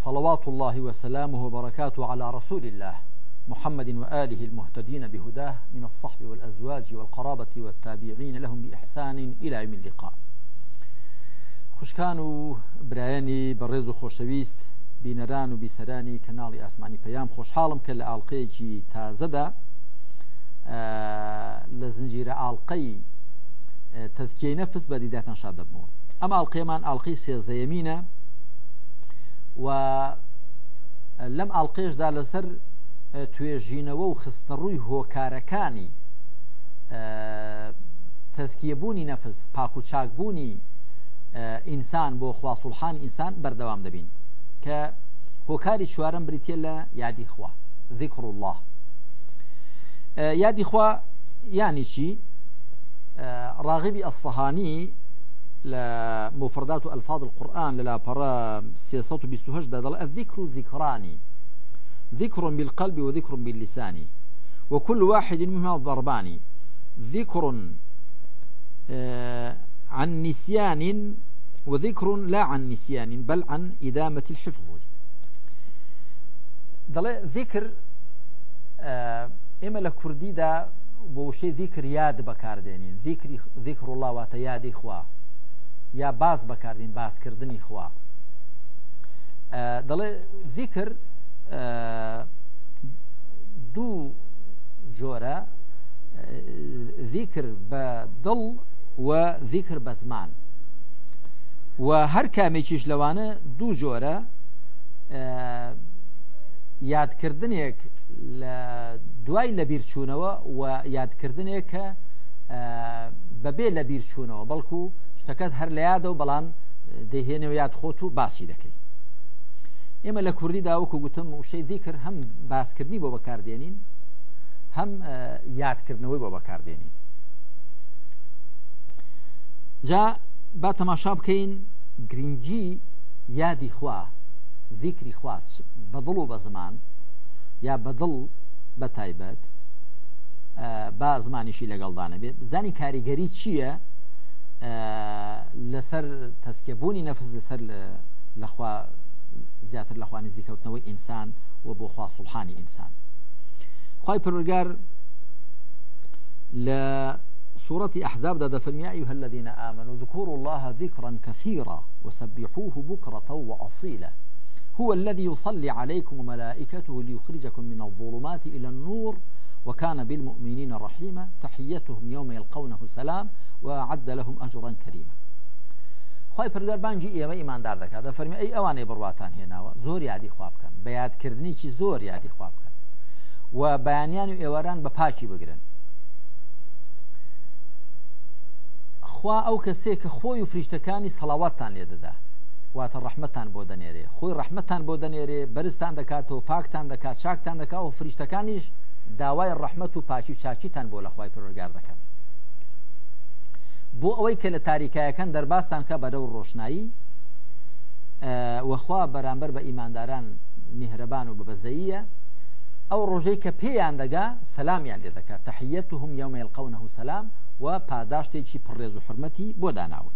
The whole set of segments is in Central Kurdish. وصلوات الله وسلامه وبركاته على رسول الله محمد وآله المهتدين بهداه من الصحب والأزواج والقرابة والتابعين لهم بإحسان إلى يوم اللقاء خشكانو و برزو خوشويست و بسراني كنالي أسماني بیسەرانی خوشحالم ئاسمانی پەیام خۆشحاڵم کە لە ئاڵلقەیەکی تازەدا لە زنجیرە أما ألقي من ألقي دیداتان يمينه و لەم ئاڵلقێشدا لەسەر توێژینەوە و خستنڕووی هۆکارەکانی تەسکیەبوونی نەفس پاک و چاکبوونی ئینسان بۆ خواسوڵحان ئینسان بەردەوام دەبین کە هۆکاری چوارم بریتە لە یادی خوا ذکر الله یادی خوا ینی چی ڕاغبی ئەسفهانی لمفردات ألفاظ القرآن للا برا سياسات بستهج الذكر ذكراني ذكر بالقلب وذكر باللسان وكل واحد منهما ضربان ذكر آه، عن نسيان وذكر لا عن نسيان بل عن إدامة الحفظ ذكر ذیکر آه، ئێمە دا کوردیدا ذكر ياد ذیکر ذكر, ذكر ذیکر وڵاواتە یادی خوا یا باز بەکاردین باسکردنی خوا دەڵێ زیکر دوو جۆرە ذیکر بە دڵ و ذیکر بە زمان و هەر کامێکیش لەوانە دوو جۆرە یادکردنێک لە دوای لە بیرچوونەوە و یادکردنێک کە بەبێ لە بیرچوونەوە بەڵکو شتەکەت هەر لە یادە و بەڵام دەهێنێ و یاد خۆت و باسی دەکەیت ئێمە لە کوردی داوەکو گوتم وشەی دیکر هەم باسکردنی بۆ بەکاردێنین هەم یادکردنەوەی بۆ بەکاردێنین جا با تەماشا بکەین گرنگی یادی خوا ذیکری خواست بەدڵ و بە زمان یا بەدڵ بە تایبەت با زمانیشی لەگەڵدانە بێت بزانی کاریگەری چییە آه، لسر تسكبوني نفس لسر لخوا زيادة لخوا نزيكا وتنوي إنسان وبوخوا سلحاني إنسان خواي خی پرگار أحزاب دادا فرمي يا أيها الذين آمنوا اذكروا الله ذكرا كثيرا وسبحوه بكرة وأصيلا هو الذي يصلي عليكم وملائكته ليخرجكم من الظلمات إلى النور وكان بالمؤمنين رحيما تحيتهم يوم يلقونه سلام وعد لهم أجرا كريما خی پردەربانجی ئێمە ئیماندار دەکات دە فەرمی ئەی ئەوانەی بڕواتان هێناوە زۆر یادی خواب بکەن بە یادکردنیی زۆر یادی خواب بکەن و بەیانیان و ئێواران بە پاکی بگرن خوا ئەو کەسێک کە خۆی و فریشتەکانی سەڵاواتان لێدەدا واتە ڕحمەتان بۆ دەنێرێ خۆی ڕحمەتان بۆ دەنێرێ بەرزستان دەکاتەوە پاکتان دەکات چاکتان دەکات و فریشتەکانیش داوای ڕەحمت و پاچی چاکیتان بۆ لە خی پرۆگار دەکەن بۆ ئەوەی کە لە تاریکایەکان دەرباستان کە بەرە و ڕۆشنایی وەخوا بەرامبەر بە ئیمانداران میهرەبان و بەبەزەیە ئەو ڕۆژەی کە پێیان دەگا سەلامیان لێ دەکات تەحیەت و هم یومێل قەونە و سەسلام و پاداشتێکی پڕێز و حرمەتی بۆ داناون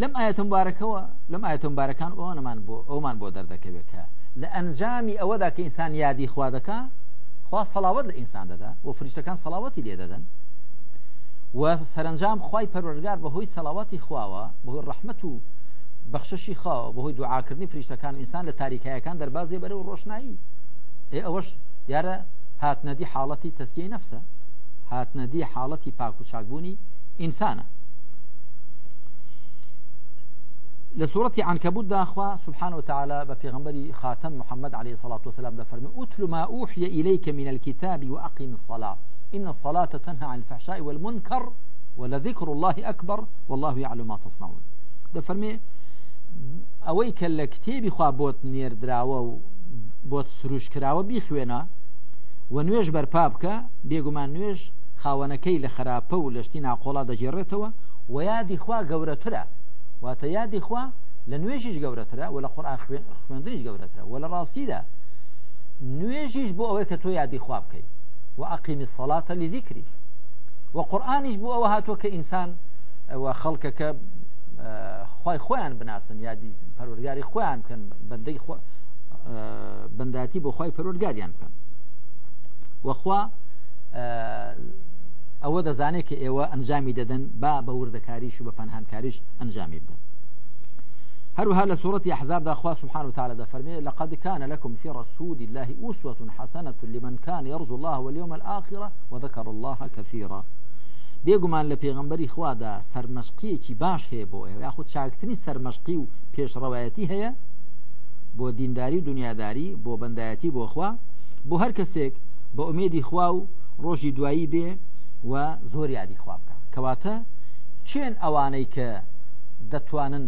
لەم ئاەتم بارەکەەوە لەم ئاەتم بارەکان ئەوەمان بۆ ئەومان بۆ دەردەکەوێت کە لە ئەنجامی ئەوەدا کە ئینسان یادی خوا دەکا خوا سەلاوت لە ئینسان دەدا و فریشتەکان سەلاوەتی لێ دەدەن و سەرنجام خی پەرۆژگار بەهۆی سەلاوەتی خواوە بەهۆی ڕحمت و بەخششی خاوە بەهۆی دوعاکردنی فریشتەکان ئینسان لە تاریکایەکان دەربازێ بەرە و ڕۆشنایی ئێ ئەوەش دیارە هاتنەدی حاڵەتی تەسکی نەفسە هاتنەدی حاڵەتی پاکوچاکبوونی ئینسانە لسورة عنكبوت دا أخوة سبحانه وتعالى ببيغمبري خاتم محمد عليه الصلاة والسلام دا فرمي أتل ما أوحي إليك من الكتاب وأقم الصلاة إن الصلاة تنهى عن الفحشاء والمنكر ولذكر الله أكبر والله يعلم ما تصنعون دا فرمي أويك الكتاب خواه بوت نير دراوة بوت سروش كراوة بيخوينة ونويج برپابك بيقو ما بێگومان نوێژ خاوەنەکەی لە خراپە و لەشتی ناقۆڵا ويادي و خوا واتە یادی خوا لە نوێژیش گەورەترە و لە قڕان خوێندنیش گەورەترە و لە ڕاستیدا نوێژیش بۆ ئەوەی کە تۆ یادی خواب بکەیت و عقیمی سەڵاتە لی دیکری و قورآانیش بوو ئەوە هاتووە کە ئینسان ئەوە خەڵکەکە خی خۆیان بناسن یادی پەرۆرگاری خۆیان بکەن بەندەی بەنداتی بۆ خی پەرۆرگاریان بکەن وەخوا ئەوە دەزانێت کە ئێوە ئەنجامی دەدەن با بە وردەکاریش و بە پەنهانکاریش ئەنجامی بدەن هەروها لە سوورەتی حزاردا خوا سبحان و تعالى دەفەرمێ لقد كان لكم في رسول الله أسوة حسنة لمن كان يرجو الله واليوم الآخرة وذكر الله كثيرا بێگومان لە پێغمبەری خوادا سەرمەشقیەکی باش هەیە بۆ ئێوە یاخود چاکتنی سەرمەشقی و پێشڕەوایەتی هەیە بۆ دینداری و دنیاداری بۆ بەندایەتی بۆ خوا بۆ هەر کەسێک بە ئومێدی خوا و ڕۆژی دوایی بێ و زۆر یادی خوا بکە کەواتە چێن ئەوانەی کە دەتوانن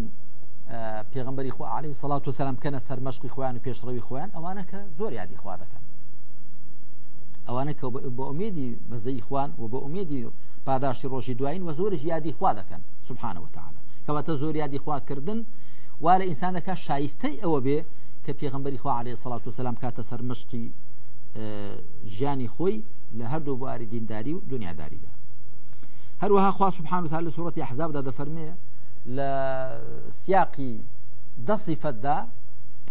پێغمبەری خو عليه سڵات و سەسلام کەنە سەرمەشقی خۆیان و پێشڕەوی خۆیان ئەوانە کە زۆر یادی خوا دەکەن ئەوانە کە بە ئومێدی بەزەی خوان و بە ئومێدی پاداشتی ڕۆژی دوین و زۆرش یادی خوا دەکەن سبحانەوە تعاالە کەواتە زۆر یادی خواکردن وا لە ئینسانەکە شایستەی ئەوە بێ کە پێغمبەری خوا عليه سڵات و سەسلام کاتە سەرمەشتی ژیانی خۆی لهر دو بواري دين داري و وها خواه سبحانه وتعالى سورة احزاب دا دفرمي لسياقي دا صفت دا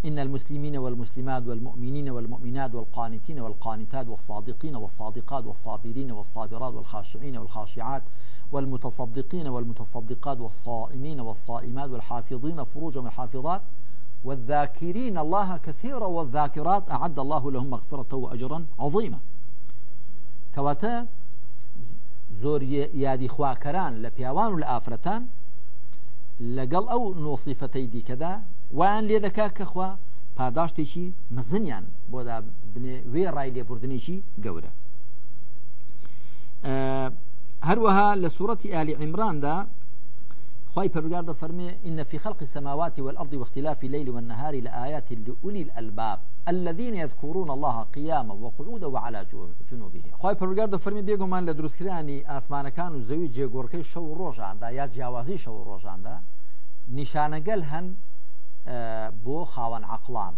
إن المسلمين والمسلمات والمؤمنين والمؤمنات والقانتين والقانتات والصادقين والصادقات والصابرين والصابرات والخاشعين والخاشعات والمتصدقين والمتصدقات والصائمين والصائمات والحافظين فروجهم الحافظات والذاكرين الله كثيرا والذاكرات أعد الله لهم مغفرة وأجرا عظيما کەواتە زۆر یادی خواکەران لە پیاوان و لە ئافرەتان لەگەڵ ئەو نۆسیفەتەی دیکەدا ویان لێ دەکا کەخوا پاداشتێکی مەزنیان بۆدا وێ ڕای لێبوردنێکی گەورە هەروەها لە سوورەتی ئالی عیمراندا خی پەرگار دە فەرمێ إن في خلق السماوات والأرض واختلاف الليل والنهار لآيات لأولي الألباب الذين يذكرون الله قياما وقعودا وعلى جنوبهم خی پەرگار دە فەرمی بێگومان لە دروستکرانی ئاسمانەکان و زەوی جێگۆڕکەی شەو ڕۆژاندا یا جیاوازی شەو ڕۆژاندا نیشانەگەل هەن بۆ خاوەن عقلان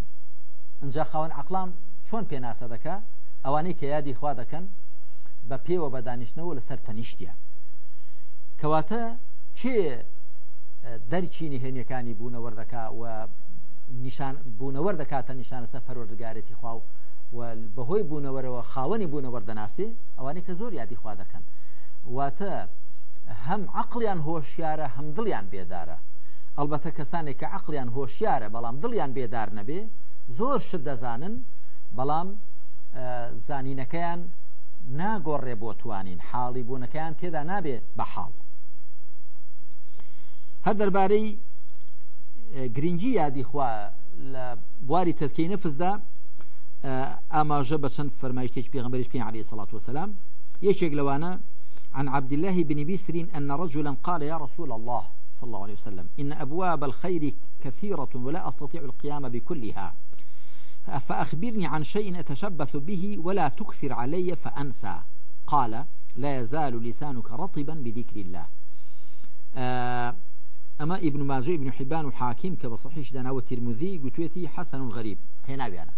اینجا خاوەن عقلان چۆن پێناسە دەکە ئەوانەی کە یادی خوا دەکەن بە پێوە بەدانیشتنەوە لەسەر تەنیشتە کەواتە کێ دەرچینی هێنیەکانی بوونەوەردەکا و نیشان بوونەوەردەکاتە نیشانە سە پەروەردگارەتی خوا و بەهۆی بوونەوەرەوە خاوەنی بوونەوەردەناسی ئەوانی کە زۆر یادی خوا دەکەن واتە هەم عقلیان هۆشیارە هەم دڵیان بێدارە ئەلبەتە کەسانێک کە عقلیان هۆشیارە بەڵام دڵیان بێدار نەبێ زۆر شت دەزانن بەڵام زانینەکەیان ناگۆڕێ بۆ توانین حاڵی بوونەکەیان تێدا نابێ بە حاڵ هەر دەربارەی اه، گرنگی یادیخوا لە بواری تەسکەی نەفزدا اه، ئاماژە بە چەند فەرمایشتێک پێغمبەرش پێ عليه سڵات وسلام یەکێک لەوانە عن عبد الله بن بسر أن رجلا قال يا رسول الله صلى الله عليه وسلم إن أبواب الخير كثيرة ولا أستطيع القيام بكلها فأخبرني عن شيء أتشبث به ولا تكثر علي فأنسى قال لا يزال لسانك رطبا بذكر الله آه ئەمە ئیبن ماژ ابن حیبان و حاکیم کە بە صحیش داناوە ترموزی گوتوێتی حەسەن و غەریب هێناویانە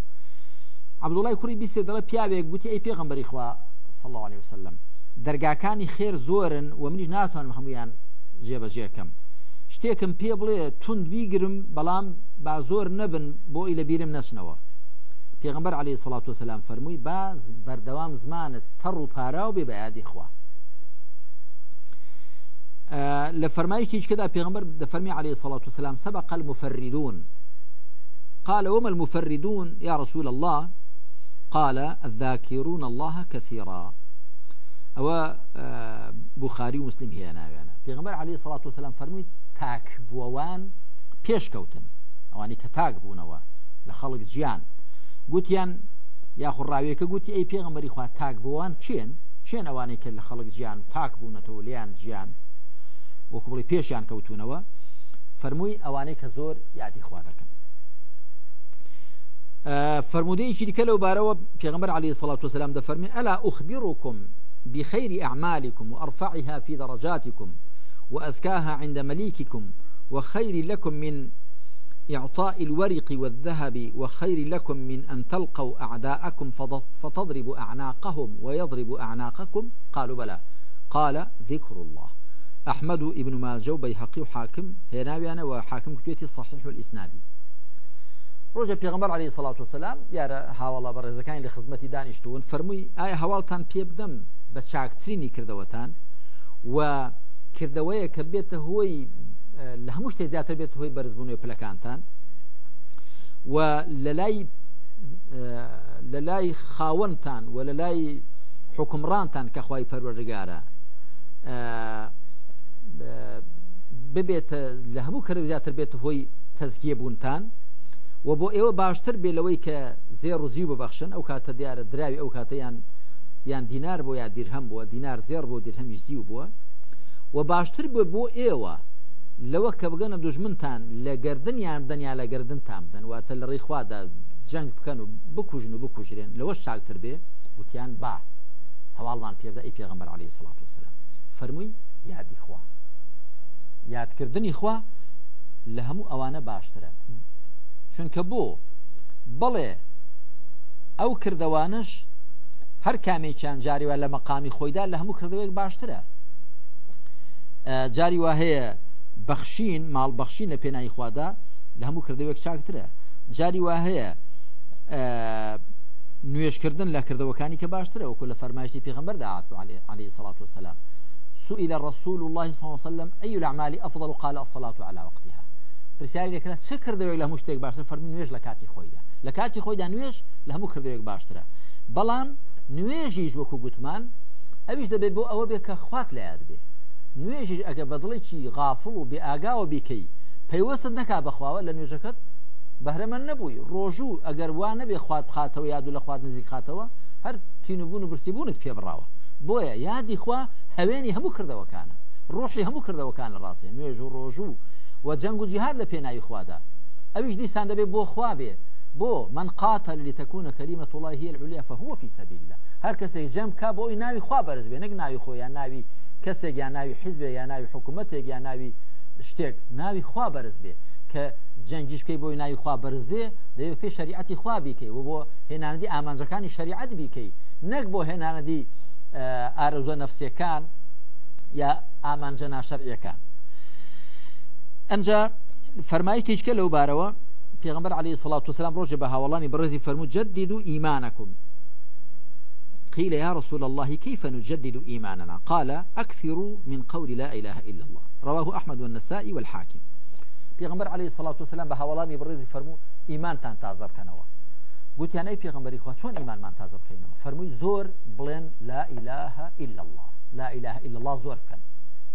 عبدوڵای کوری بیستێ دەڵە پیاوێک گوتی ئەی پێغمبەری خوا صلی الله عليه وسلم دەرگاکانی خێر زۆرن و منیش ناتوانم هەمویان جێبەجێکم شتێکم پێ بڵێ تند بیگرم بەڵام با زۆر نەبن بۆ ئی لە بیرم نەچنەوە پێغمبەر عليه سلاات وسلام فەرمووی باز بەردەوام زمانت تەڕ و پاراو بێ بەیادی خوا آه، لە كده بيغمبر پێغمبەر عليه الصلاة والسلام سبق المفردون قال وما المفردون يا رسول الله قال الذاكرون الله كثيرا ئەوە آه، بخاری مسلیم هەیە ناوێنە بيغمبر عليه الصلاة والسلام فرمي تاک بووەوان پێشکەوتن ئەوانی کە تاک بوونەوە لە خەڵک ژیان گوتیان یاخڕاوێکە گوتی ئەی أي بيغمبر تاک تاك بوان كين ئەوانەی کە لە خەڵک ژیان جيان. تاک بوونەتەوە لیان وەکو بڵی پێشیان کەوتونەوە فەرمووی ئەوانەی کە زۆر فرمودي خوا دەکەن فرمودەیەکی دیکە لەو بارەوە پێغمبەر علی سڵات وسلام دەفەرمی ئەلا بخير أعمالكم وأرفعها في درجاتكم وأزكاها عند مليككم وخير لكم من إعطاء الورق والذهب وخير لكم من أن تلقوا أعداءكم فتضرب أعناقهم ويضرب أعناقكم قالوا بلى قال ذكر الله ئەحمد و ئیبن ماجە و بەیحقی و حاکم هێناویانەوە حاکم کوێتی صحیح و ئیسنادی ڕۆژە پێغمبەر علی سلاات وسلام دیارە هاوڵە بە ڕێزەکانی لە خزمەتی دانیشتوون فەرمووی ئایا هەواڵتان پێ بدەم بە چاکترینی کردەوەتان و کردەوەیە کە بێتە هۆی لە هەموو شتێک زیاتر بێت هۆی بەرزبوونەوەی پلەکانتان و لە لای لە لای خاوەنتان و لە لای حکمڕانتان کە خی پەروەژگارە ببێتە لە هەموو کەرە زیاتر بێت هۆی تەزکیە بوونتان و بۆ ئێوە باشتر بێ لەوەی کە زێر و زی ببەخشن ئەو کاتە دیارە دراوی ئەو کاتەیان یان دینار بۆ یا دیرهەم بووە دینار زێر بۆ دیرهەمی زی و بووە و باشتر بێ بۆ ئێوە لەوە کە بگەنە دوژمنتان لە گردن یان دنیا لە گردن تام بدەن واتە لە ڕێخوادا جەنگ بکەن و بکوژن و بکوژرێن لەوە شاکتر بێ گوتیان با هەواڵمان پێدا ئەی پێغمبەر عليه سلاات وسلام فەرمووی یادی خوان یادکردنی خوا لە هەموو ئەوانە باشترە چونکە بۆ بڵێ ئەو کردەوانش هەر کامێکیان جاریوە لە مەقامی خۆیدا لە هەموو کردوێک باشترە جاری وا هەیە بەخشین ماڵبەخشین لە پێناایی خوادا لە هەموو کردوێک چاکترە جاری وا هەیە نوێشکردن لە کردەوەکانی کە باشترە وەکو لە فەرمایشتی پێغمبەر داات عليه سڵات وسلام سئل رسول الله صلى الله عليه وسلم أي الأعمال أفضل قال الصلاة على وقتها پرسیاری دەکرێت چ کردەوەێک لە هەموو شتێک باشتر فەرمی نوێژ لە کاتی خۆیدا لە کاتی خۆیدا نوێژ لە هەموو کردوێک باشترە بەڵام نوێژیش وەکو گوتمان ئەویش دەبێت بۆ ئەوە بێ کە خوات لە یاد بێ نوێژیش ئەگە بەدڵێکی غافڵ و بێئگاوە بیکەی پەیوەستت نەکا بەخواوە لە نوێژەکەت بەهرەمە نەبووی ڕۆژوو ئەگەر وان نەبێ خوات بخاتەوە یاد و لە خوات نزیک خاتەوە هەر تینوبوون و برسیبوونت پێبراوە بۆیە یادی خوا هەوێنی هەموو کردەوەکانە ڕۆحی هەموو کردەوەکان لە ڕاستێ نوێژ و ڕۆژوو و جەنگ و جیهاد لە پێناایی خوادا ئەویش دیسان دەبێت بۆ خواابێ بۆ من قاتل لتكون كلمة الله هي العليا فهو في سبيل الله هر کسی جمع که با این ناوی خواه برز بینک ناوی خو یا ناوی کسی یا ناوی حزب یا ناوی حکومت یا ناوی شتێک ناوی خوا بەرز بێ کە جەنجش بکەی بۆی ناوی خوا بەرز بێ دەوێت پێ شریعەتی خوا بیکەی و بۆ هێناندی ئامانجەکانی شریعەت بیکەی نەک بۆ هێنانەدی ئارەزۆ آه، نەفسیەکان یا ئامانجە ناشەرعیەکان ئەجا فەرمایی تیچکە لەو بارەوە پێغمبەر علی سڵات وسلام ڕۆژێ بە هاوڵانی بەڕێزی فەرمو جدید و ئیمانەکم قيل يا رسول الله كيف نجدد إيماننا قال أكثروا من قول لا إله إلا الله رواه أحمد والنسائي والحاكم پیغمبر عليه الصلاة والسلام بهاولاني برزي فرمو إيمان تان تازر کنوا. گوتیانەی پێغمبەری خوا چۆن ئیمانمان تازە بکەینەوە فەرمووی زور بلن لا اله إلا الله لا اله إلا الله زور بکەن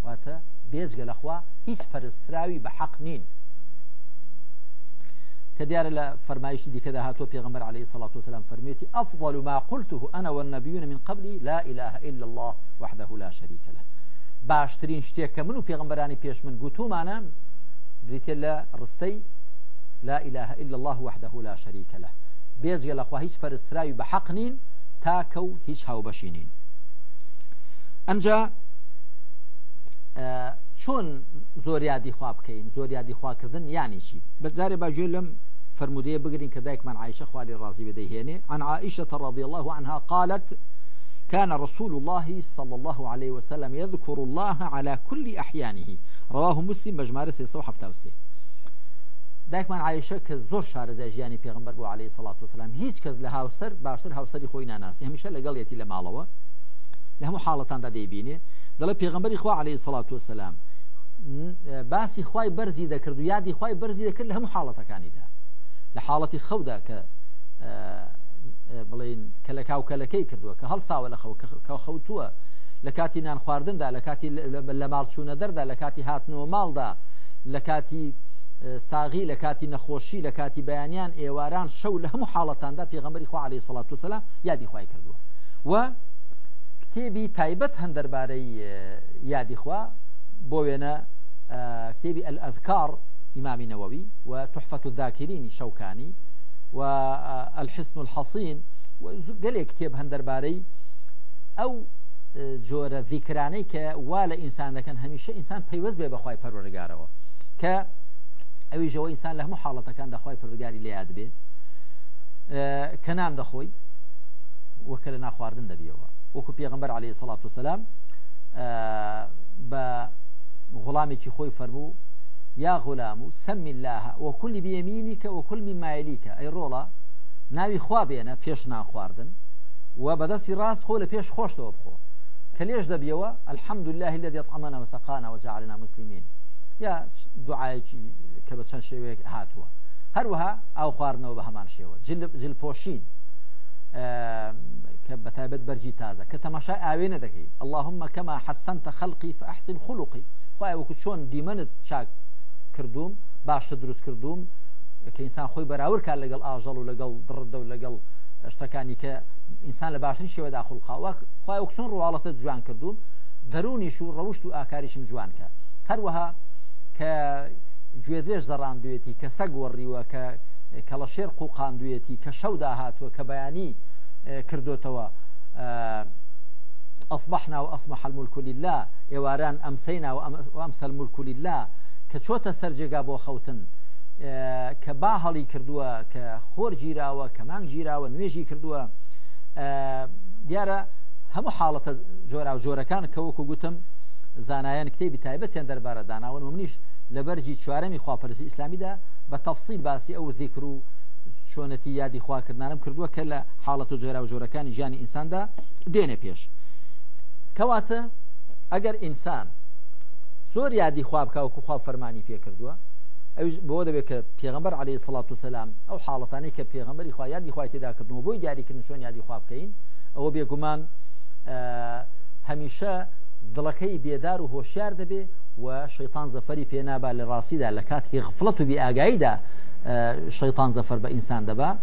واتا بێزگە لەخوا هیچ پەرستراوی بحق حەق نین کە دیارە لە فەرمایشی دیکەدا هاتۆ پێغمبەر عليه الصلاة والسلام فرميتي أفضل ما قلته أنا والنبيون من قبلي لا إله إلا الله وحده لا شريك له باشترين شتيك منو من و پێغمبەرانی پێش من گوتومانە بریتە لە ڕستەی لا إله إلا الله وحده لا شريك له بێجگە لەخوا هیچ پەرستراوی بە حەق نین تاکە و هیچ هاوبەشینین ئەمجا چۆن زۆریادی خوا بکەین يعني شي یانیشی بەجارێ باگوێ لەم فرمودية بقرين كذلك من عائشة خوالي الرازي بديهيني عن عائشة رضي الله عنها قالت كان رسول الله صلى الله عليه وسلم يذكر الله على كل أحيانه رواه مسلم بجمارس يسوح فتاوسي دایکمان عیشە کە زۆر شارەزای ژیانی پێغمبەر بۆ عليه سلاات وسلام هیچ کەس لە هاوسەر باشتر هاوسری خۆی ناناسی هەمیشە لەگەڵیەتی لە ماڵەوە لە هەموو حاڵەتاندا دەیبینێ دەڵە پێغمبەری خوا عليه سلاات وسلام باسی خی بەرزی دەکرد و یادی خی بەرزی دەکرد لە هەموو حاڵەتەکانیدا لە حاڵەتی خەودا کە بڵین کە لە کاوکەلەکەی کردووە کە هەڵساوە لە خەوتووە لە کاتی نان خواردندا لە کاتی لە ماڵ چوونە دەردا لە کاتی هاتنەوە ماڵدا لە کاتی ساغی لە کاتی نەخۆشی لە کاتی بەیانیان ئێواران شەو لە هەموو حاڵەتاندا پێغەمەری خوا عليه سڵات وسلام یادی خی کردووە و کتێبی تایبەت هەند دەربارەی یادیخوا بۆ وێنە کتێبی ئەذکار ئیمامی نەوەوی و تحفەت و ذاکرینی شەوکانی و الحسن و الحەسین گەلێک کتێب هەند دەربارەی ئەو جۆرە ذیکرانەی کە وا لە ئینسان دەکەن هەمیشە ئینسان پەیوەست بێ بەخوای پەرۆرگارەوە کە ئەوی ژەوە له محاله هەموو حاڵەتەکان دەخوای پرگاری لە یاد بێ اه، کە نام دەخۆی وەکە لە ناخواردن دەبیەوە وەکو پێغمبەر عليه سلاات وسلام اه، بە غڵامێکی خۆی فەرموو یا غلام سم الله وكل بيمينك وكل مما يليك اي رولا ناوی خوابينا بێنە نا خواردن و بەدەستی ڕاست خۆ لە خوش خۆشتەوە بخۆ کە لێش دەبیەوە الحەمد الله اطعمنا دێت وجعلنا مسلمین یا دوعاەکی کە بە چەند شێوەیەک هاتووە هەروەها ئاو خواردنەوە بە هەمان شێوە جلپۆشین کە بە تایبەت بەرجی تازە کە تەماشای ئاوێنە دەکەی اللهمە کەما حەسەنتە خەڵقی فەحسن خولوقی خی وەکو چۆن دیمەنت چاک کردووم باشە دروست کردووم کە ئینسان خۆی بەراورد کار لەگەڵ ئاژەڵ و لەگەڵ دڕدە و لەگەڵ شتەکانی کە ئینسان لە باشن شێوەدا خولقاوە خی وەکسون ڕواڵەتە جوان کردووم دەرونیش و ڕەوشت و ئاکاریشم جوانکە هەروەها کە گوێدێش دەڕاندوێتی کە سەگ وەڕیوە کە کەڵە شێر قوقااندوێتی کە شەودا هاتووە کە بەیانی کردوتەوە ئەصبحنا و ئەسمح الملکلی لا ئێواران ئەمسەینا و ئەمسە الملکلی لا کە چۆتە سەررجێگا بۆ خەوتن کە با هەڵی کردووە کە خۆر گیراوە کە مانگ گیراوە نوێژی کردووە دیارە هەموو حاڵەتە جۆرا و جۆرەکان کە وەکو گوتم زانایان کتێبی تایبەتیان دەربارە داناون و منیش لە بەرجی چوارەمی خواپەرسی ئیسلامیدا بە تەفسیل باسی ئەو ذیکر و چۆنەتی یادی خواکردانم کردووە کە لە حاڵەت و جێرا و جۆرەکانی ژیانی ئینساندا دێنە پێش کەواتە ئەگەر ئینسان زۆر یادی خوابکەوەکو خوا فەرمانی پێ کردووە ئەوش بۆ دەبێت کە پێغمبەر عليه سلاات و سلام ئەو حاڵەتانی کە پێغمبەری خوا یادی خوای تێداکردنەوە بۆی دیاریکردن چۆن یادی خوابکەین ئەوە بێگومان هەمیشە دڵەکەی بێدار و هۆشیار دەبێ وشيطان زفري في نابا لە لكات لە کاتێکی غفڵەت و زفر بانسان آه، زەفەر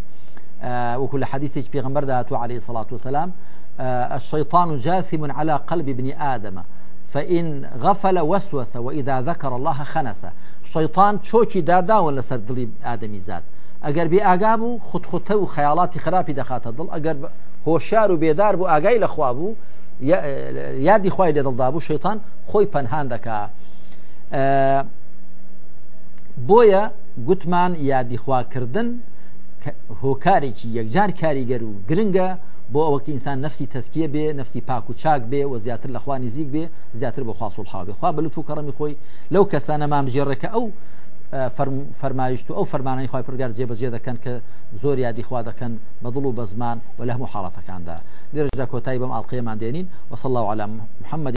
آه، وكل حديث دەبا في لە حەدیسێک عليه الصلاة والسلام آه، الشيطان جاثم على قلب ابن آدم فإن غفل وسوس وإذا ذكر الله خنس شيطان چۆکی دادا ولا سردلي آدمي زاد اگر بێ ئاگا بوو خودخوتە و خەیاڵاتی خراپی دەخاتە دڵ ئەگەر هۆشار و بێدار یادی خی لێدڵدابوو شەیتان خۆی پەنهان دەکا بۆیە گوتمان یادیخواکردن هۆکارێکی یەکجار کاریگەر و گرنگە بۆ ئەوەکی ئینسان نفسی تەسکیە بێ نفسی پاک و چاک بێ و زیاتر لە خوانیزیک بێ زیاتر بە خواسوڵ حاابێ خوا بە لوتو کەڕمی خۆی لەو کەسانە مامژێڕێکە ئەو فەرمایشت و ئەو فەرمانەی خی پرگار جێبەجێ دەکەن کە زۆر یادی خوا دەکەن بەدڵ و بە زمان و لە هەموو حاڵەتەکاندا درێژدا کۆتایی بەم ئاڵقەیەمان دێنین وصل الله على محمد